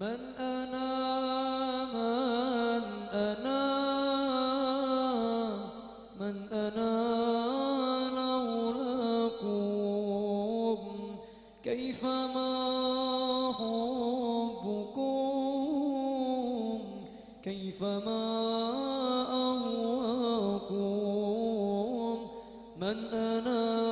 من أنا من أنا من أنا لولاكم كيفما حبكم؟ كيف ما أهواكم؟ من أنا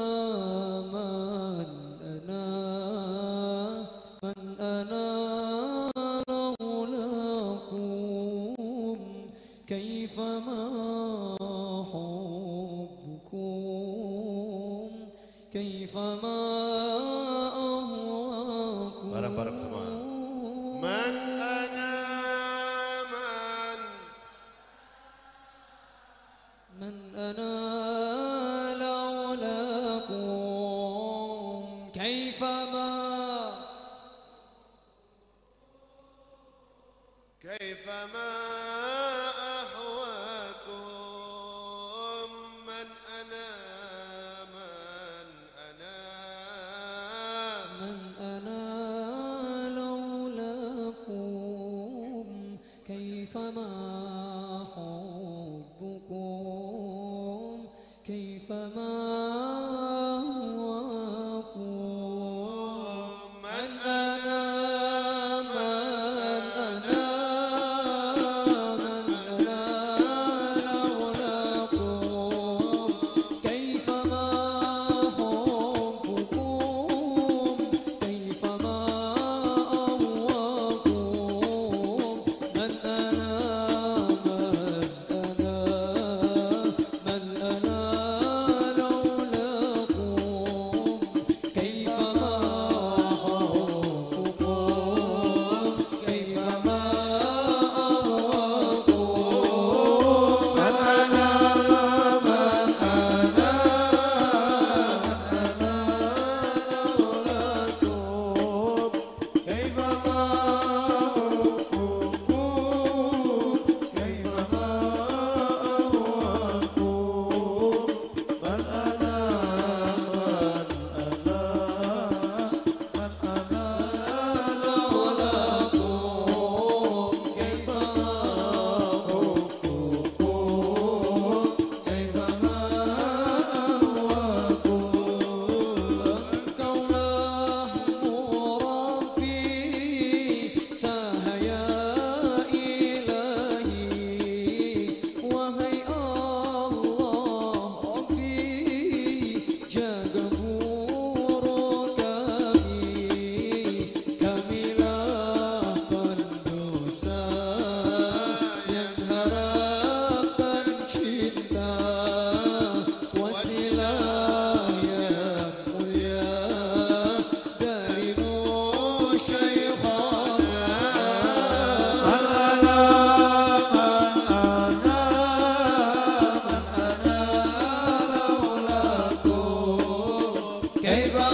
حبكم كيفما أهواكم Barang-barang semua Man ana man Man ana لولاكم كيفما كيفما الله Deva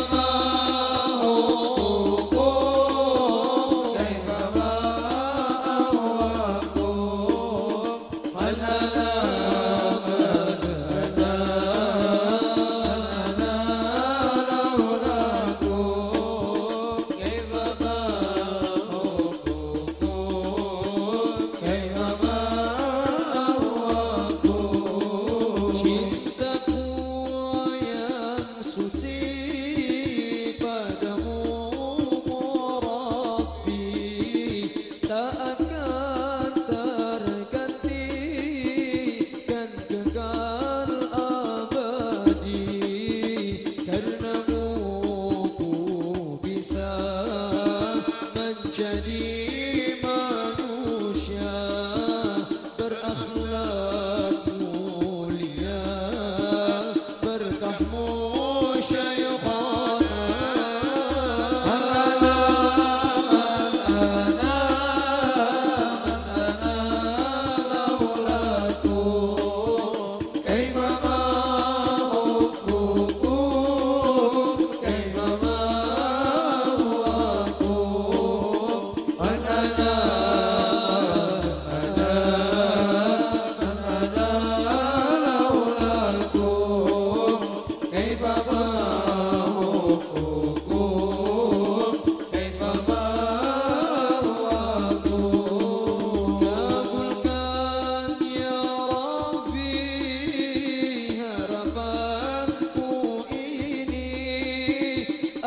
شديد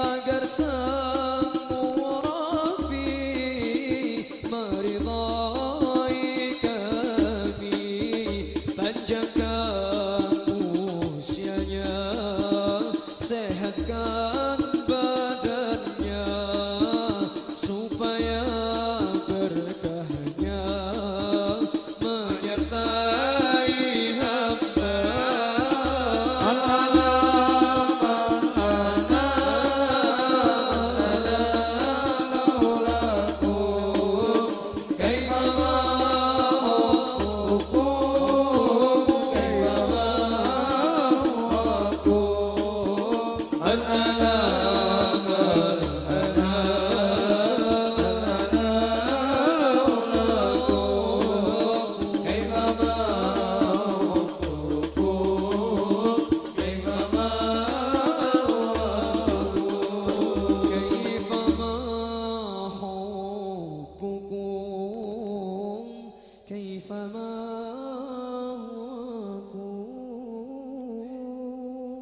agar semua Rabbi meridai kami. Panjang usianya sehatkan